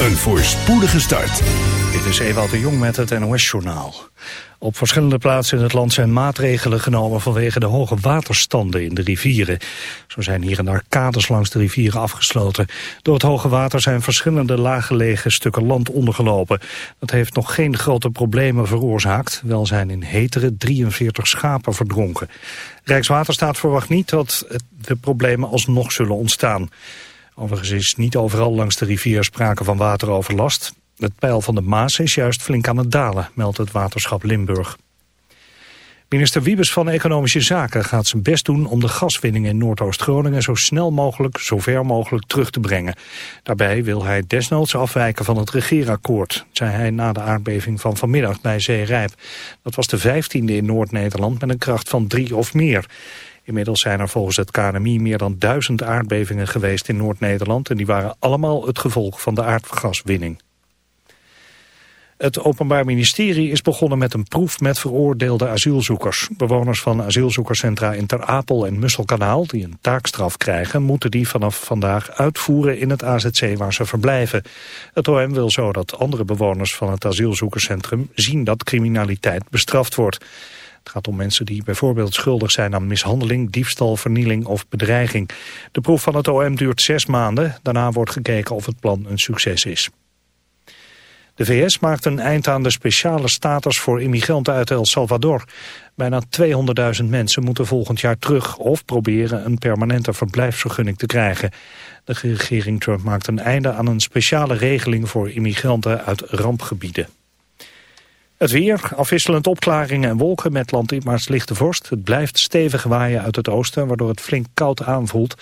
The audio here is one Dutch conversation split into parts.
Een voorspoedige start. Dit is Ewout de Jong met het NOS-journaal. Op verschillende plaatsen in het land zijn maatregelen genomen vanwege de hoge waterstanden in de rivieren. Zo zijn hier en daar kades langs de rivieren afgesloten. Door het hoge water zijn verschillende laaggelegen stukken land ondergelopen. Dat heeft nog geen grote problemen veroorzaakt. Wel zijn in Heteren 43 schapen verdronken. Rijkswaterstaat verwacht niet dat de problemen alsnog zullen ontstaan. Overigens is niet overal langs de rivier sprake van wateroverlast. Het peil van de Maas is juist flink aan het dalen, meldt het waterschap Limburg. Minister Wiebes van Economische Zaken gaat zijn best doen om de gaswinning in Noordoost-Groningen zo snel mogelijk, zo ver mogelijk terug te brengen. Daarbij wil hij desnoods afwijken van het regeerakkoord, zei hij na de aardbeving van vanmiddag bij Zeerijp. Dat was de vijftiende in Noord-Nederland met een kracht van drie of meer. Inmiddels zijn er volgens het KNMI meer dan duizend aardbevingen geweest in Noord-Nederland... en die waren allemaal het gevolg van de aardgaswinning. Het Openbaar Ministerie is begonnen met een proef met veroordeelde asielzoekers. Bewoners van asielzoekerscentra in Ter Apel en Musselkanaal, die een taakstraf krijgen, moeten die vanaf vandaag uitvoeren in het AZC waar ze verblijven. Het OM wil zo dat andere bewoners van het asielzoekerscentrum zien dat criminaliteit bestraft wordt. Het gaat om mensen die bijvoorbeeld schuldig zijn aan mishandeling, diefstal, vernieling of bedreiging. De proef van het OM duurt zes maanden. Daarna wordt gekeken of het plan een succes is. De VS maakt een eind aan de speciale status voor immigranten uit El Salvador. Bijna 200.000 mensen moeten volgend jaar terug of proberen een permanente verblijfsvergunning te krijgen. De regering Trump maakt een einde aan een speciale regeling voor immigranten uit rampgebieden. Het weer, afwisselend opklaringen en wolken met landinwaarts lichte vorst. Het blijft stevig waaien uit het oosten, waardoor het flink koud aanvoelt.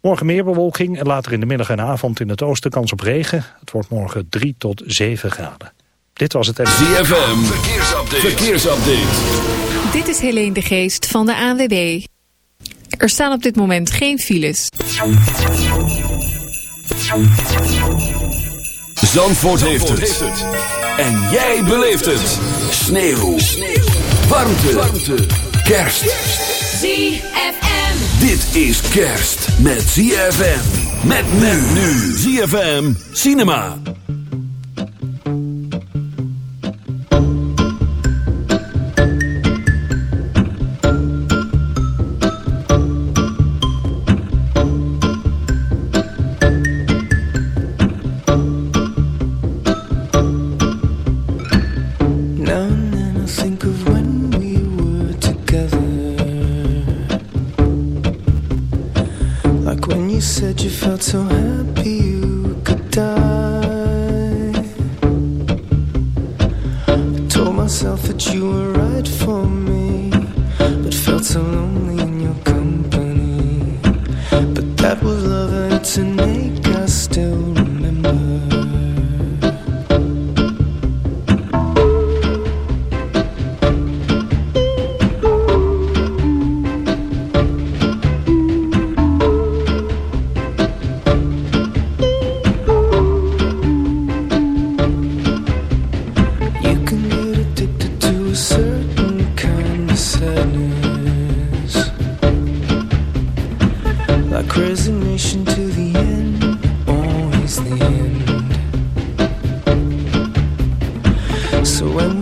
Morgen meer bewolking en later in de middag en avond in het oosten kans op regen. Het wordt morgen 3 tot 7 graden. Dit was het... ZFM, verkeersupdate. verkeersupdate. Dit is Helene de Geest van de ANWB. Er staan op dit moment geen files. Zandvoort, heeft, het. En jij beleeft het. Sneeuw. Sneeuw. Warmte. Warmte. Kerst. ZFM. Dit is kerst met ZFM. Met men nu. ZFM Cinema. So when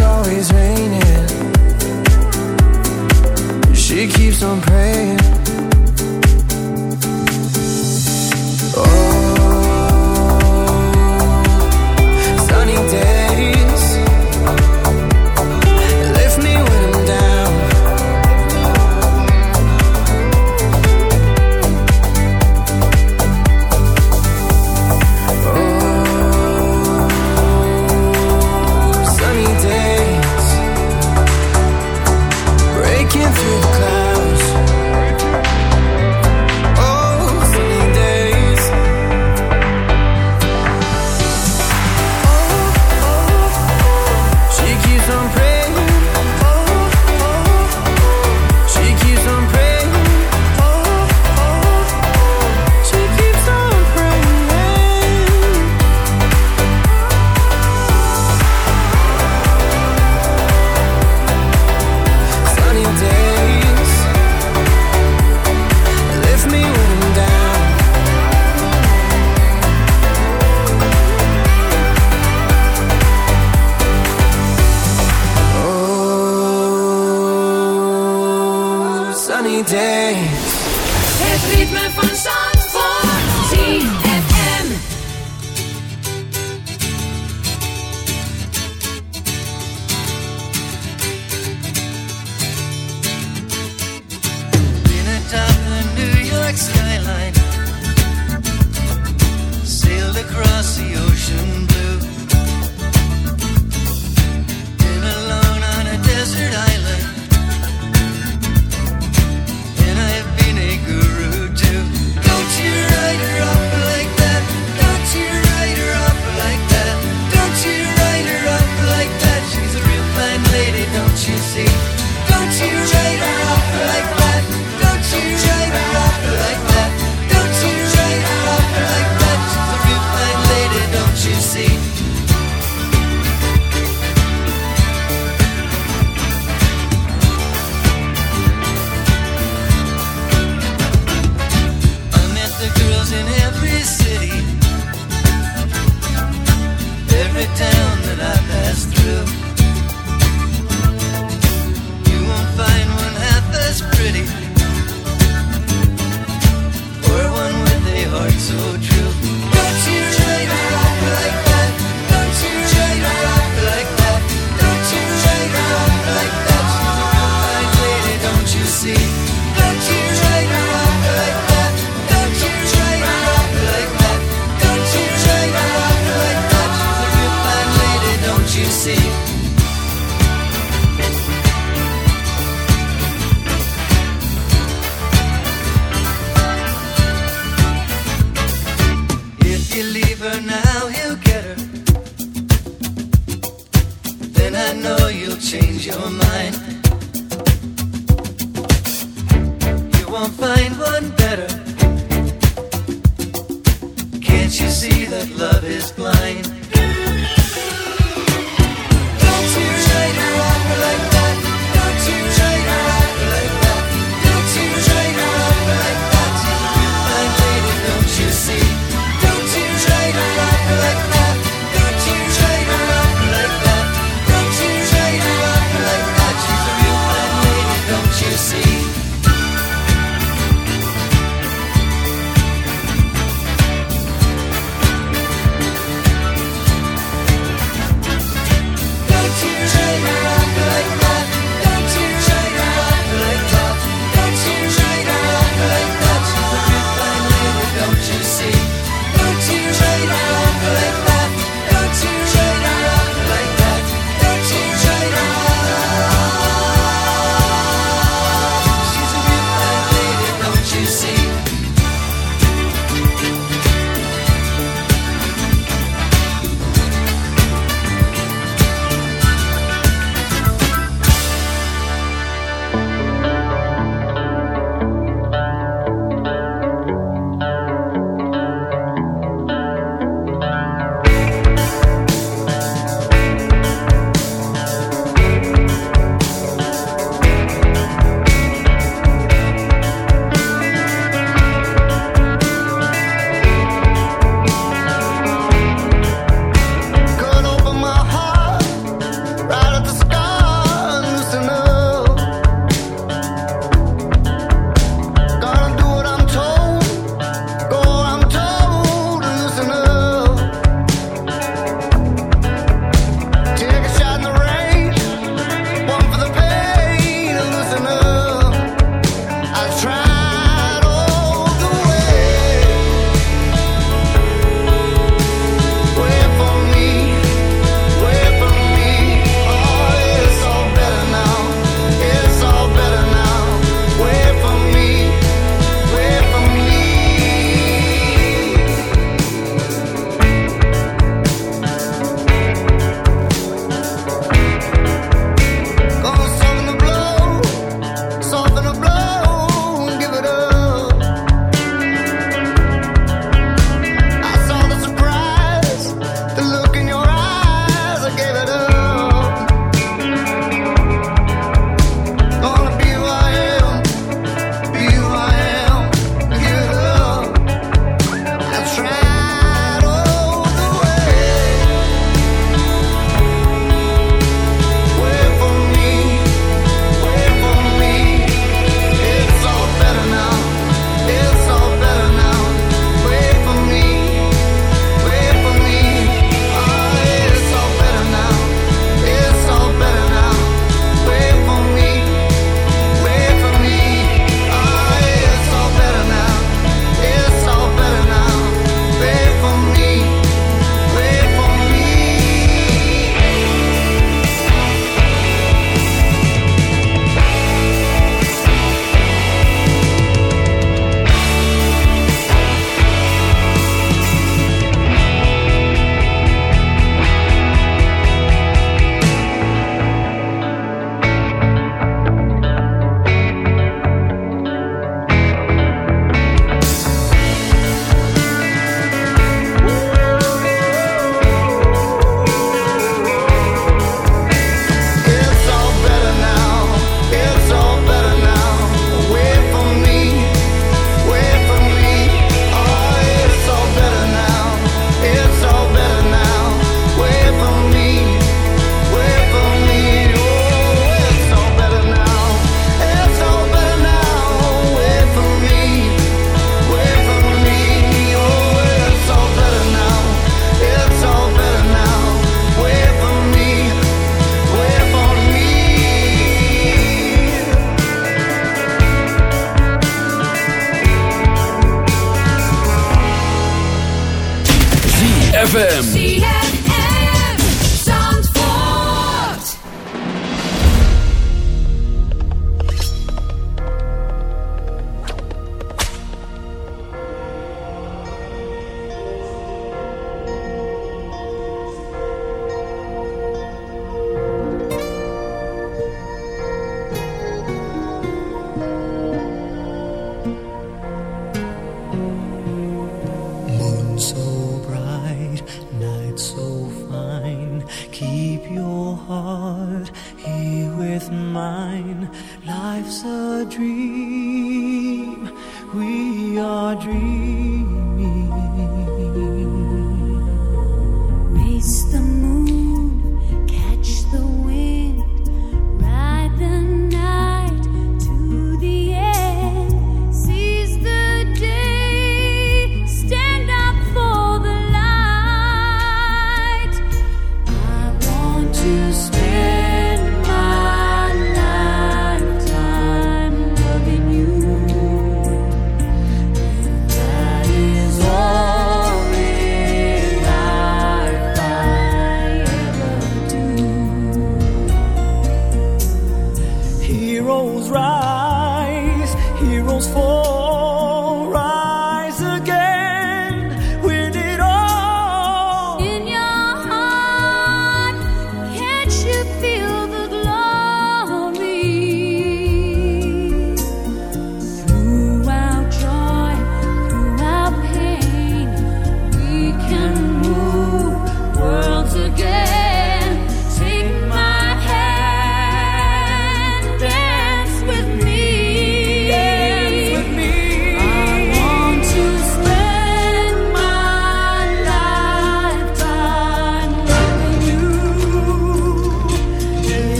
on praying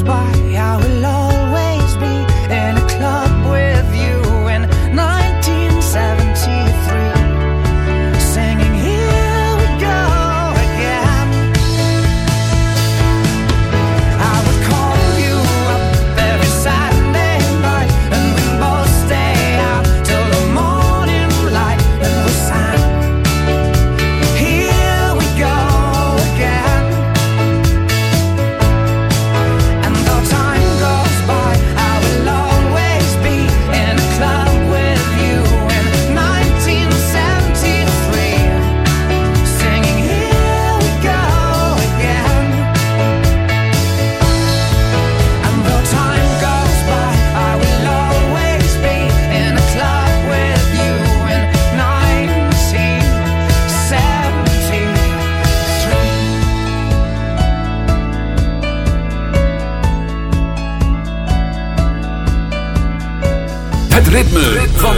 goes by,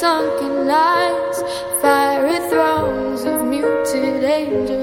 sunken lines. Fiery thrones of muted angels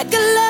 like a love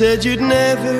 said you'd never